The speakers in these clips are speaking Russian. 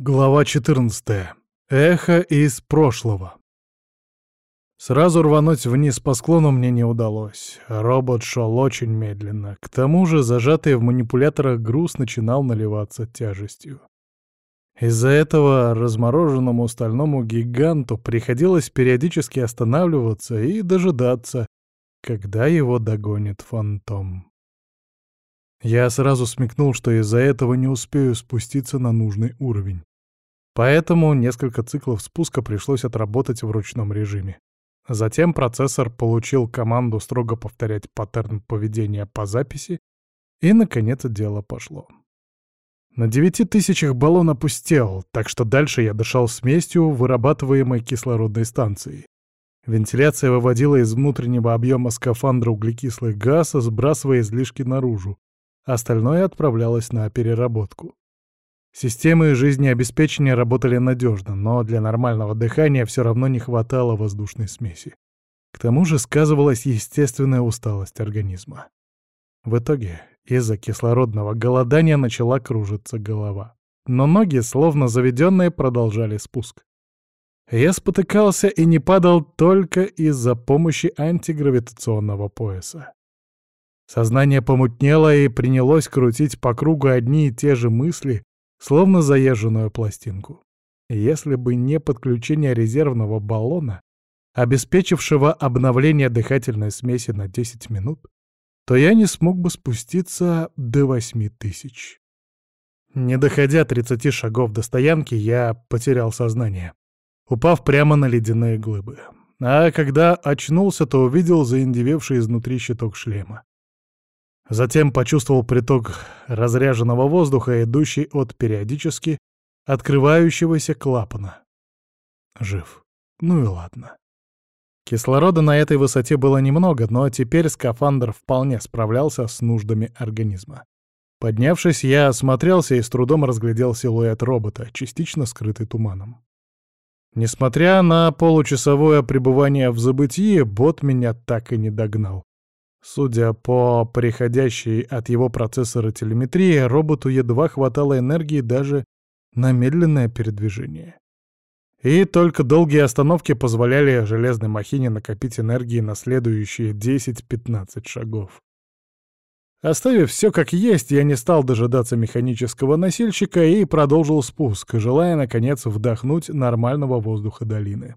Глава 14. Эхо из прошлого. Сразу рвануть вниз по склону мне не удалось. Робот шел очень медленно. К тому же зажатый в манипуляторах груз начинал наливаться тяжестью. Из-за этого размороженному стальному гиганту приходилось периодически останавливаться и дожидаться, когда его догонит фантом. Я сразу смекнул, что из-за этого не успею спуститься на нужный уровень. Поэтому несколько циклов спуска пришлось отработать в ручном режиме. Затем процессор получил команду строго повторять паттерн поведения по записи, и, наконец, дело пошло. На девяти тысячах баллон опустел, так что дальше я дышал смесью, вырабатываемой кислородной станцией. Вентиляция выводила из внутреннего объема скафандра углекислый газ, сбрасывая излишки наружу. Остальное отправлялось на переработку. Системы жизнеобеспечения работали надежно, но для нормального дыхания все равно не хватало воздушной смеси. К тому же сказывалась естественная усталость организма. В итоге из-за кислородного голодания начала кружиться голова. Но ноги, словно заведенные, продолжали спуск. Я спотыкался и не падал только из-за помощи антигравитационного пояса. Сознание помутнело и принялось крутить по кругу одни и те же мысли, словно заезженную пластинку. Если бы не подключение резервного баллона, обеспечившего обновление дыхательной смеси на 10 минут, то я не смог бы спуститься до 8 тысяч. Не доходя 30 шагов до стоянки, я потерял сознание, упав прямо на ледяные глыбы. А когда очнулся, то увидел заиндевевший изнутри щиток шлема. Затем почувствовал приток разряженного воздуха, идущий от периодически открывающегося клапана. Жив. Ну и ладно. Кислорода на этой высоте было немного, но теперь скафандр вполне справлялся с нуждами организма. Поднявшись, я осмотрелся и с трудом разглядел силуэт робота, частично скрытый туманом. Несмотря на получасовое пребывание в забытии, бот меня так и не догнал. Судя по приходящей от его процессора телеметрии, роботу едва хватало энергии даже на медленное передвижение. И только долгие остановки позволяли железной махине накопить энергии на следующие 10-15 шагов. Оставив все как есть, я не стал дожидаться механического носильщика и продолжил спуск, желая, наконец, вдохнуть нормального воздуха долины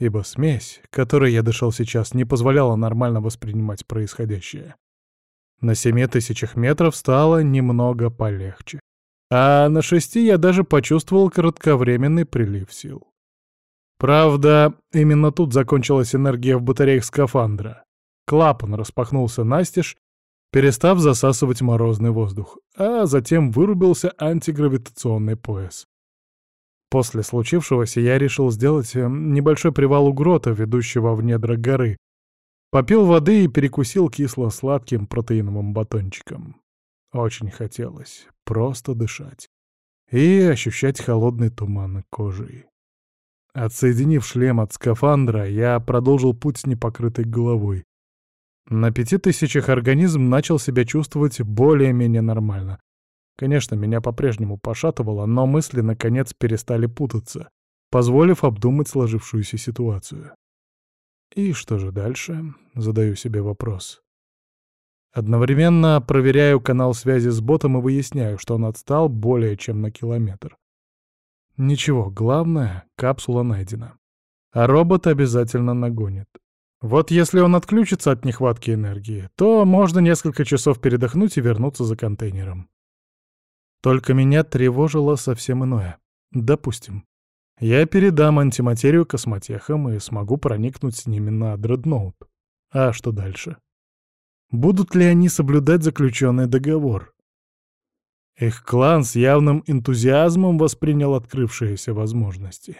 ибо смесь, которой я дышал сейчас, не позволяла нормально воспринимать происходящее. На семи тысячах метров стало немного полегче. А на шести я даже почувствовал кратковременный прилив сил. Правда, именно тут закончилась энергия в батареях скафандра. Клапан распахнулся настежь, перестав засасывать морозный воздух, а затем вырубился антигравитационный пояс. После случившегося я решил сделать э, небольшой привал у грота, ведущего в недра горы. Попил воды и перекусил кисло-сладким протеиновым батончиком. Очень хотелось просто дышать и ощущать холодный туман кожей. Отсоединив шлем от скафандра, я продолжил путь с непокрытой головой. На пяти тысячах организм начал себя чувствовать более-менее нормально. Конечно, меня по-прежнему пошатывало, но мысли наконец перестали путаться, позволив обдумать сложившуюся ситуацию. И что же дальше? Задаю себе вопрос. Одновременно проверяю канал связи с ботом и выясняю, что он отстал более чем на километр. Ничего, главное, капсула найдена. А робот обязательно нагонит. Вот если он отключится от нехватки энергии, то можно несколько часов передохнуть и вернуться за контейнером. Только меня тревожило совсем иное. Допустим, я передам антиматерию космотехам и смогу проникнуть с ними на дредноут. А что дальше? Будут ли они соблюдать заключенный договор? Их клан с явным энтузиазмом воспринял открывшиеся возможности.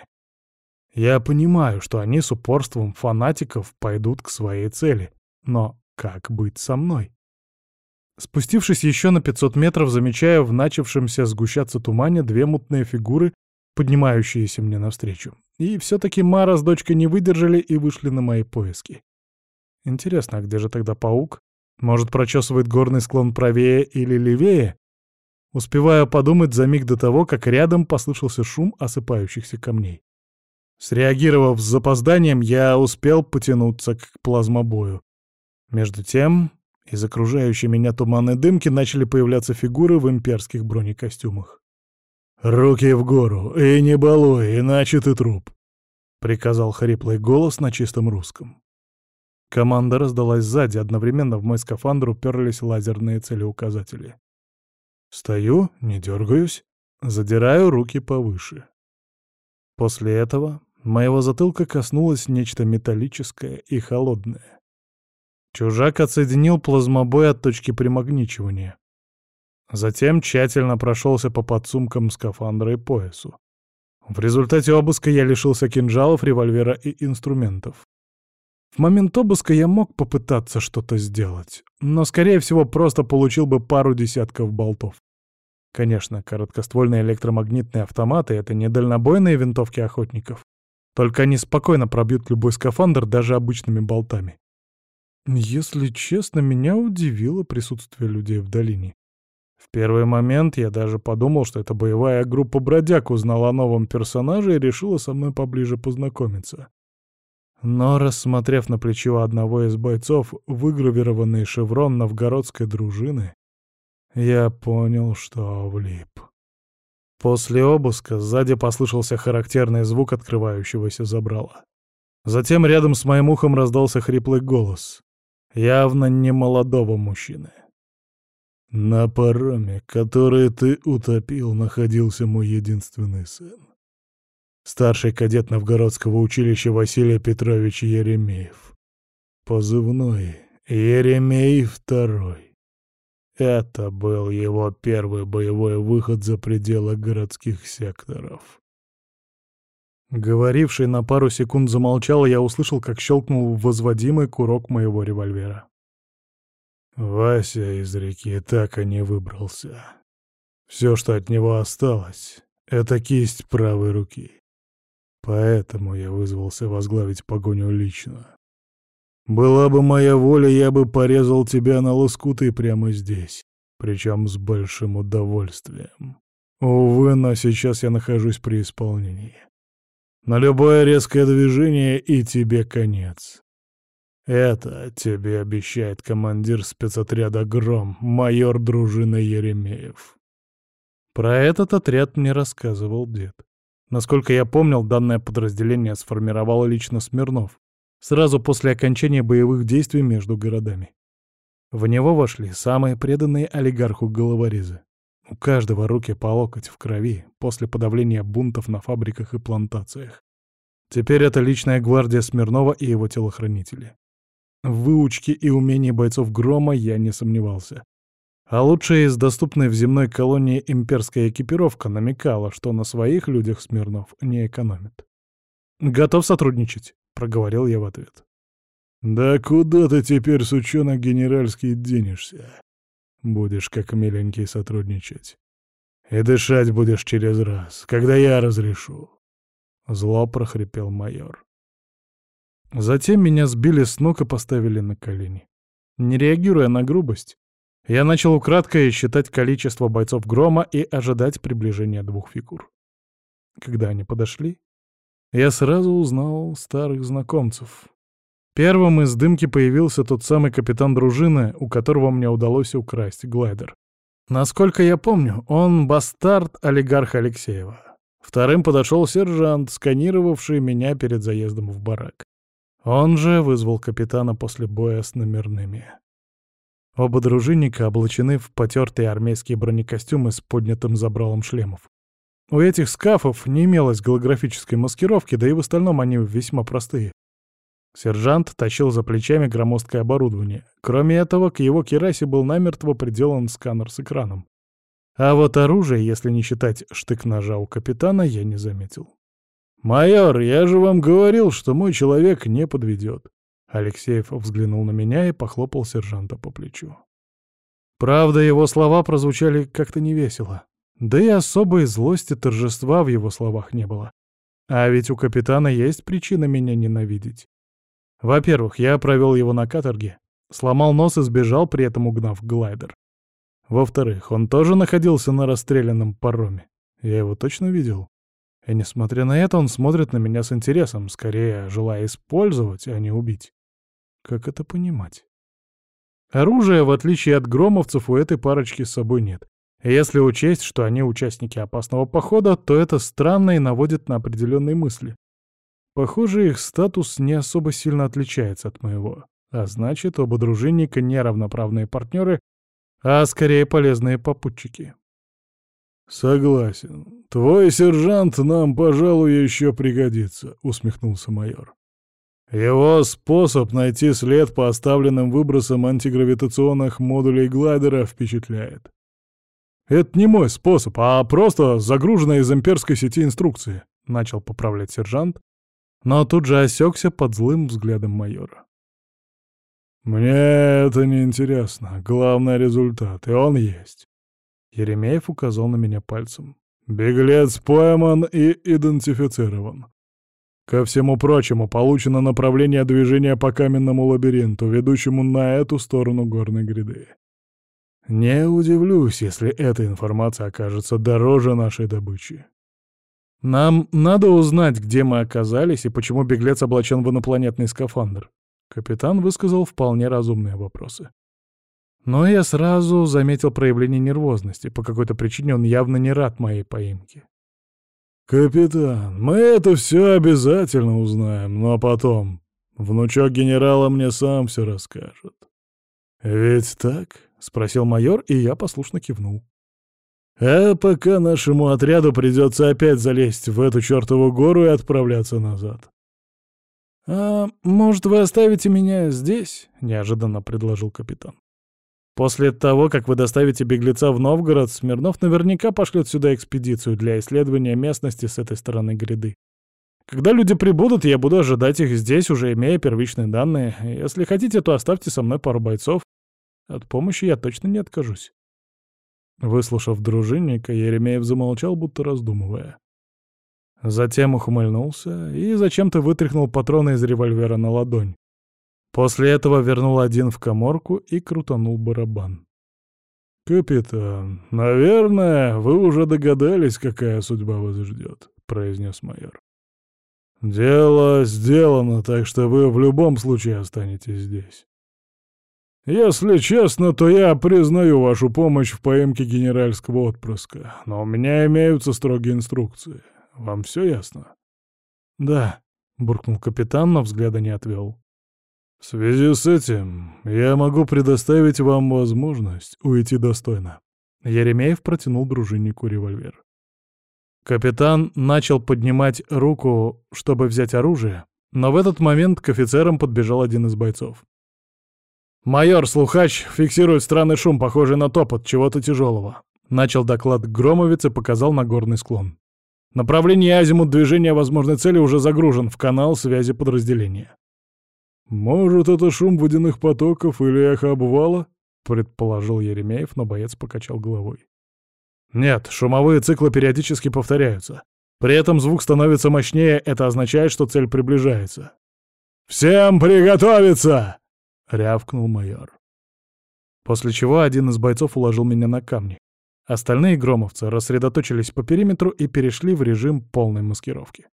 Я понимаю, что они с упорством фанатиков пойдут к своей цели, но как быть со мной? Спустившись еще на 500 метров, замечаю в начавшемся сгущаться тумане две мутные фигуры, поднимающиеся мне навстречу. И все-таки Мара с дочкой не выдержали и вышли на мои поиски. Интересно, а где же тогда паук? Может, прочесывает горный склон правее или левее? успевая подумать за миг до того, как рядом послышался шум осыпающихся камней. Среагировав с запозданием, я успел потянуться к плазмобою. Между тем, из окружающей меня туманной дымки начали появляться фигуры в имперских бронекостюмах. «Руки в гору, и не балуй, иначе ты труп», — приказал хриплый голос на чистом русском. Команда раздалась сзади, одновременно в мой скафандр уперлись лазерные целеуказатели. Стою, не дергаюсь, задираю руки повыше. После этого моего затылка коснулось нечто металлическое и холодное. Чужак отсоединил плазмобой от точки примагничивания. Затем тщательно прошелся по подсумкам скафандра и поясу. В результате обыска я лишился кинжалов, револьвера и инструментов. В момент обыска я мог попытаться что-то сделать, но, скорее всего, просто получил бы пару десятков болтов. Конечно, короткоствольные электромагнитные автоматы — это не дальнобойные винтовки охотников. Только они спокойно пробьют любой скафандр даже обычными болтами. Если честно, меня удивило присутствие людей в долине. В первый момент я даже подумал, что эта боевая группа бродяг узнала о новом персонаже и решила со мной поближе познакомиться. Но, рассмотрев на плечо одного из бойцов выгравированный шеврон новгородской дружины, я понял, что влип. После обыска сзади послышался характерный звук открывающегося забрала. Затем рядом с моим ухом раздался хриплый голос, явно не молодого мужчины. На пароме, который ты утопил, находился мой единственный сын. Старший кадет Новгородского училища Василий Петрович Еремеев. Позывной Еремей Второй. Это был его первый боевой выход за пределы городских секторов. Говоривший на пару секунд замолчал, и я услышал, как щелкнул возводимый курок моего револьвера. Вася из реки так и не выбрался. Все, что от него осталось, — это кисть правой руки. Поэтому я вызвался возглавить погоню лично. Была бы моя воля, я бы порезал тебя на лоскуты прямо здесь, причем с большим удовольствием. Увы, но сейчас я нахожусь при исполнении. На любое резкое движение и тебе конец. Это тебе обещает командир спецотряда «Гром», майор дружины Еремеев. Про этот отряд мне рассказывал дед. Насколько я помнил, данное подразделение сформировало лично Смирнов, сразу после окончания боевых действий между городами. В него вошли самые преданные олигарху головорезы. У каждого руки по локоть в крови после подавления бунтов на фабриках и плантациях. Теперь это личная гвардия Смирнова и его телохранители. В выучке и умении бойцов Грома я не сомневался. А лучшая из доступной в земной колонии имперская экипировка намекала, что на своих людях Смирнов не экономит. «Готов сотрудничать», — проговорил я в ответ. «Да куда ты теперь, сучонок генеральский, денешься? Будешь как миленький сотрудничать. И дышать будешь через раз, когда я разрешу». Зло прохрипел майор. Затем меня сбили с ног и поставили на колени. Не реагируя на грубость, я начал украдкой считать количество бойцов грома и ожидать приближения двух фигур. Когда они подошли, я сразу узнал старых знакомцев. Первым из дымки появился тот самый капитан дружины, у которого мне удалось украсть глайдер. Насколько я помню, он бастард олигарха Алексеева. Вторым подошел сержант, сканировавший меня перед заездом в барак. Он же вызвал капитана после боя с номерными. Оба дружинника облачены в потертые армейские бронекостюмы с поднятым забралом шлемов. У этих скафов не имелось голографической маскировки, да и в остальном они весьма простые. Сержант тащил за плечами громоздкое оборудование. Кроме этого, к его керасе был намертво приделан сканер с экраном. А вот оружие, если не считать штык-ножа у капитана, я не заметил. «Майор, я же вам говорил, что мой человек не подведет». Алексеев взглянул на меня и похлопал сержанта по плечу. Правда, его слова прозвучали как-то невесело. Да и особой злости торжества в его словах не было. А ведь у капитана есть причина меня ненавидеть. Во-первых, я провел его на каторге, сломал нос и сбежал, при этом угнав глайдер. Во-вторых, он тоже находился на расстрелянном пароме. Я его точно видел. И несмотря на это, он смотрит на меня с интересом, скорее желая использовать, а не убить. Как это понимать? Оружия, в отличие от громовцев, у этой парочки с собой нет. Если учесть, что они участники опасного похода, то это странно и наводит на определенные мысли. Похоже, их статус не особо сильно отличается от моего. А значит, оба дружинника не равноправные партнеры, а скорее полезные попутчики. «Согласен. Твой сержант нам, пожалуй, еще пригодится», — усмехнулся майор. «Его способ найти след по оставленным выбросам антигравитационных модулей глайдера впечатляет. Это не мой способ, а просто загруженная из имперской сети инструкции», — начал поправлять сержант, но тут же осекся под злым взглядом майора. «Мне это не интересно. Главный результат, и он есть». Еремеев указал на меня пальцем. «Беглец пойман и идентифицирован. Ко всему прочему, получено направление движения по каменному лабиринту, ведущему на эту сторону горной гряды. Не удивлюсь, если эта информация окажется дороже нашей добычи. Нам надо узнать, где мы оказались и почему беглец облачен в инопланетный скафандр. Капитан высказал вполне разумные вопросы. Но я сразу заметил проявление нервозности. По какой-то причине он явно не рад моей поимке. «Капитан, мы это все обязательно узнаем, но потом. Внучок генерала мне сам все расскажет». «Ведь так?» — спросил майор, и я послушно кивнул. «А пока нашему отряду придется опять залезть в эту чертову гору и отправляться назад. «А может, вы оставите меня здесь?» — неожиданно предложил капитан. «После того, как вы доставите беглеца в Новгород, Смирнов наверняка пошлет сюда экспедицию для исследования местности с этой стороны гряды. Когда люди прибудут, я буду ожидать их здесь, уже имея первичные данные. Если хотите, то оставьте со мной пару бойцов. От помощи я точно не откажусь». Выслушав дружинника, Еремеев замолчал, будто раздумывая. Затем ухмыльнулся и зачем-то вытряхнул патроны из револьвера на ладонь. После этого вернул один в коморку и крутанул барабан. «Капитан, наверное, вы уже догадались, какая судьба вас ждет», — произнес майор. «Дело сделано, так что вы в любом случае останетесь здесь. Если честно, то я признаю вашу помощь в поимке генеральского отпрыска, но у меня имеются строгие инструкции. Вам все ясно?» «Да», — буркнул капитан, но взгляда не отвел. «В связи с этим я могу предоставить вам возможность уйти достойно». Еремеев протянул дружиннику револьвер. Капитан начал поднимать руку, чтобы взять оружие, но в этот момент к офицерам подбежал один из бойцов. «Майор, слухач, фиксирует странный шум, похожий на топот чего-то тяжелого», — начал доклад Громовец и показал на горный склон. Направление азимут движения возможной цели уже загружен в канал связи подразделения. «Может, это шум водяных потоков или эхо обвала?» — предположил Еремеев, но боец покачал головой. «Нет, шумовые циклы периодически повторяются. При этом звук становится мощнее, это означает, что цель приближается». «Всем приготовиться!» — рявкнул майор. После чего один из бойцов уложил меня на камни. Остальные громовцы рассредоточились по периметру и перешли в режим полной маскировки.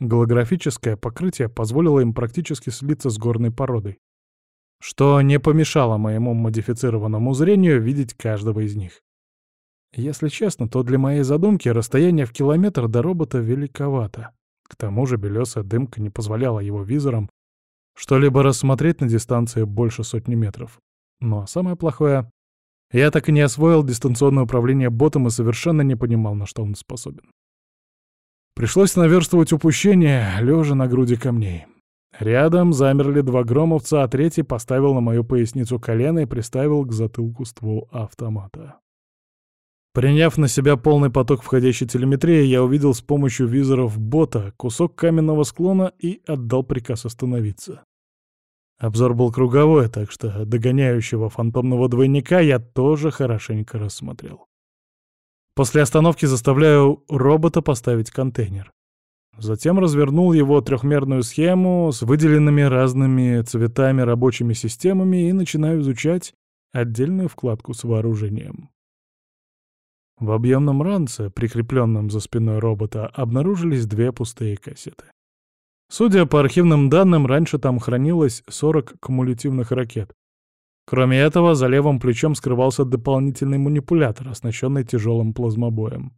Голографическое покрытие позволило им практически слиться с горной породой, что не помешало моему модифицированному зрению видеть каждого из них. Если честно, то для моей задумки расстояние в километр до робота великовато. К тому же белесая дымка не позволяла его визорам что-либо рассмотреть на дистанции больше сотни метров. Но самое плохое я так и не освоил дистанционное управление ботом и совершенно не понимал, на что он способен. Пришлось наверстывать упущение, лежа на груди камней. Рядом замерли два громовца, а третий поставил на мою поясницу колено и приставил к затылку ствол автомата. Приняв на себя полный поток входящей телеметрии, я увидел с помощью визоров бота кусок каменного склона и отдал приказ остановиться. Обзор был круговой, так что догоняющего фантомного двойника я тоже хорошенько рассмотрел. После остановки заставляю робота поставить контейнер. Затем развернул его трехмерную схему с выделенными разными цветами рабочими системами и начинаю изучать отдельную вкладку с вооружением. В объемном ранце, прикрепленном за спиной робота, обнаружились две пустые кассеты. Судя по архивным данным, раньше там хранилось 40 кумулятивных ракет. Кроме этого, за левым плечом скрывался дополнительный манипулятор, оснащенный тяжелым плазмобоем.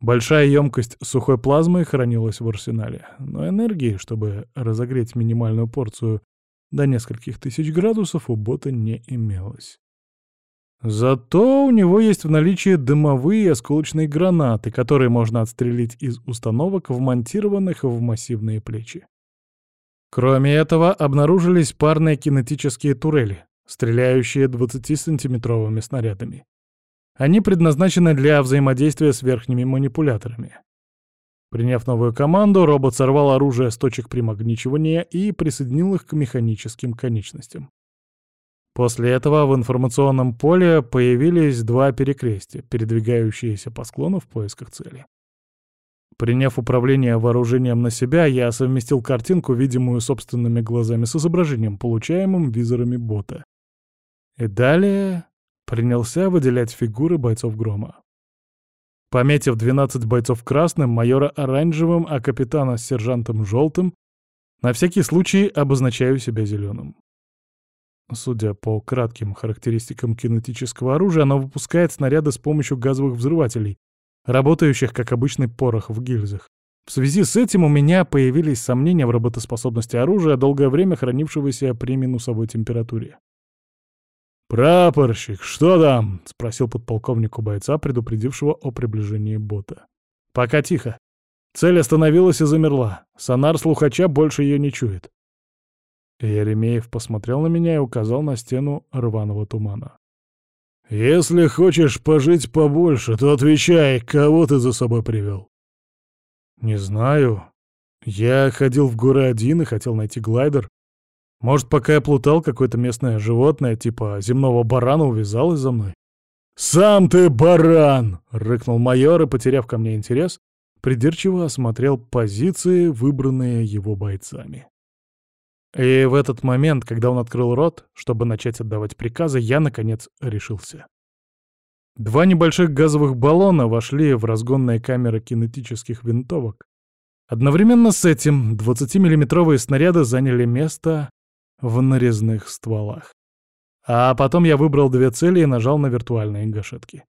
Большая емкость сухой плазмы хранилась в арсенале, но энергии, чтобы разогреть минимальную порцию до нескольких тысяч градусов, у бота не имелось. Зато у него есть в наличии дымовые осколочные гранаты, которые можно отстрелить из установок, вмонтированных в массивные плечи. Кроме этого, обнаружились парные кинетические турели, стреляющие 20-сантиметровыми снарядами. Они предназначены для взаимодействия с верхними манипуляторами. Приняв новую команду, робот сорвал оружие с точек примагничивания и присоединил их к механическим конечностям. После этого в информационном поле появились два перекрестия, передвигающиеся по склону в поисках цели. Приняв управление вооружением на себя, я совместил картинку, видимую собственными глазами, с изображением, получаемым визорами бота. И далее принялся выделять фигуры бойцов Грома. Пометив 12 бойцов красным, майора оранжевым, а капитана с сержантом желтым, на всякий случай обозначаю себя зеленым. Судя по кратким характеристикам кинетического оружия, оно выпускает снаряды с помощью газовых взрывателей, работающих как обычный порох в гильзах. В связи с этим у меня появились сомнения в работоспособности оружия, долгое время хранившегося при минусовой температуре. «Прапорщик, что там?» — спросил подполковник у бойца, предупредившего о приближении бота. «Пока тихо. Цель остановилась и замерла. Сонар слухача больше ее не чует. Еремеев посмотрел на меня и указал на стену рваного тумана. «Если хочешь пожить побольше, то отвечай, кого ты за собой привел?» «Не знаю. Я ходил в горы один и хотел найти глайдер. Может, пока я плутал, какое-то местное животное, типа земного барана, увязалось за мной?» «Сам ты баран!» — рыкнул майор и, потеряв ко мне интерес, придирчиво осмотрел позиции, выбранные его бойцами. И в этот момент, когда он открыл рот, чтобы начать отдавать приказы, я, наконец, решился. Два небольших газовых баллона вошли в разгонные камеры кинетических винтовок. Одновременно с этим 20-миллиметровые снаряды заняли место в нарезных стволах. А потом я выбрал две цели и нажал на виртуальные гашетки.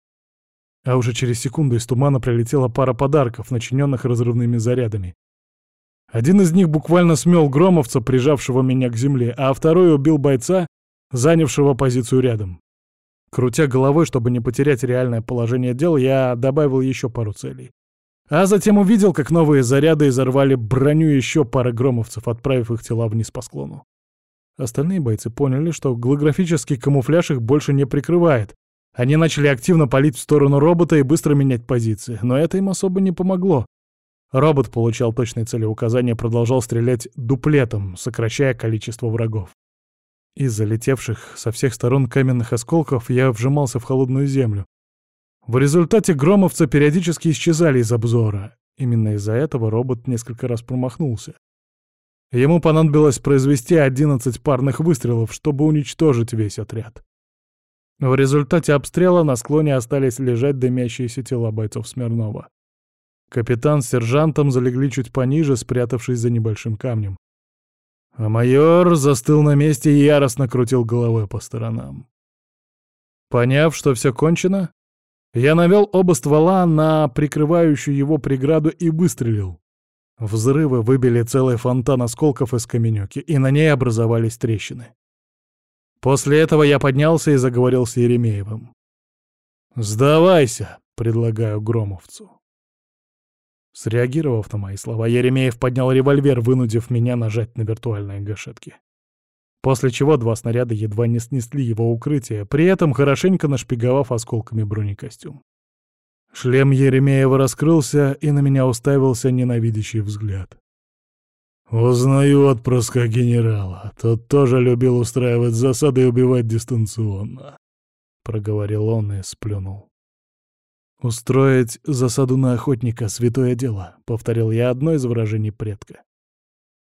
А уже через секунду из тумана прилетела пара подарков, начиненных разрывными зарядами. Один из них буквально смел громовца, прижавшего меня к земле, а второй убил бойца, занявшего позицию рядом. Крутя головой, чтобы не потерять реальное положение дел, я добавил еще пару целей. А затем увидел, как новые заряды изорвали броню еще пары громовцев, отправив их тела вниз по склону. Остальные бойцы поняли, что голографический камуфляж их больше не прикрывает. Они начали активно палить в сторону робота и быстро менять позиции, но это им особо не помогло. Робот получал точные целеуказания продолжал стрелять дуплетом, сокращая количество врагов. Из залетевших со всех сторон каменных осколков я вжимался в холодную землю. В результате громовцы периодически исчезали из обзора. Именно из-за этого робот несколько раз промахнулся. Ему понадобилось произвести 11 парных выстрелов, чтобы уничтожить весь отряд. В результате обстрела на склоне остались лежать дымящиеся тела бойцов Смирнова. Капитан с сержантом залегли чуть пониже, спрятавшись за небольшим камнем. А майор застыл на месте и яростно крутил головой по сторонам. Поняв, что все кончено, я навел оба ствола на прикрывающую его преграду и выстрелил. Взрывы выбили целый фонтан осколков из каменюки, и на ней образовались трещины. После этого я поднялся и заговорил с Еремеевым. «Сдавайся», — предлагаю Громовцу. Среагировав на мои слова, Еремеев поднял револьвер, вынудив меня нажать на виртуальные гашетки. После чего два снаряда едва не снесли его укрытие, при этом хорошенько нашпиговав осколками бронекостюм. Шлем Еремеева раскрылся, и на меня уставился ненавидящий взгляд. «Узнаю отпрыска генерала. Тот тоже любил устраивать засады и убивать дистанционно», — проговорил он и сплюнул. «Устроить засаду на охотника — святое дело», — повторил я одно из выражений предка.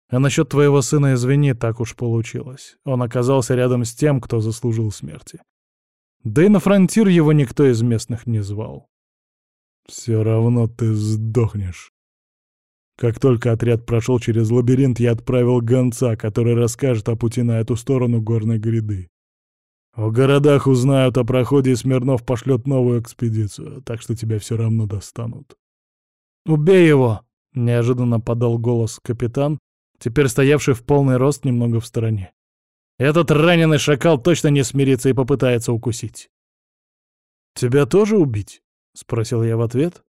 «А насчет твоего сына, извини, так уж получилось. Он оказался рядом с тем, кто заслужил смерти. Да и на фронтир его никто из местных не звал. Все равно ты сдохнешь. Как только отряд прошел через лабиринт, я отправил гонца, который расскажет о пути на эту сторону горной гряды. В городах узнают о проходе, и Смирнов пошлет новую экспедицию, так что тебя все равно достанут. «Убей его!» — неожиданно подал голос капитан, теперь стоявший в полный рост немного в стороне. «Этот раненый шакал точно не смирится и попытается укусить». «Тебя тоже убить?» — спросил я в ответ.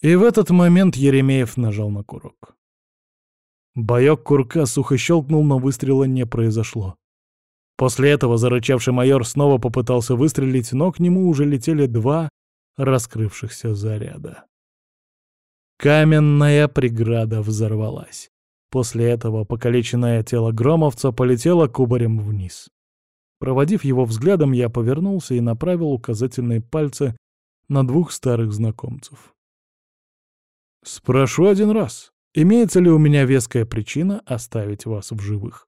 И в этот момент Еремеев нажал на курок. Боек курка сухо щелкнул, но выстрела не произошло. После этого зарычавший майор снова попытался выстрелить, но к нему уже летели два раскрывшихся заряда. Каменная преграда взорвалась. После этого покалеченное тело Громовца полетело кубарем вниз. Проводив его взглядом, я повернулся и направил указательные пальцы на двух старых знакомцев. «Спрошу один раз, имеется ли у меня веская причина оставить вас в живых?»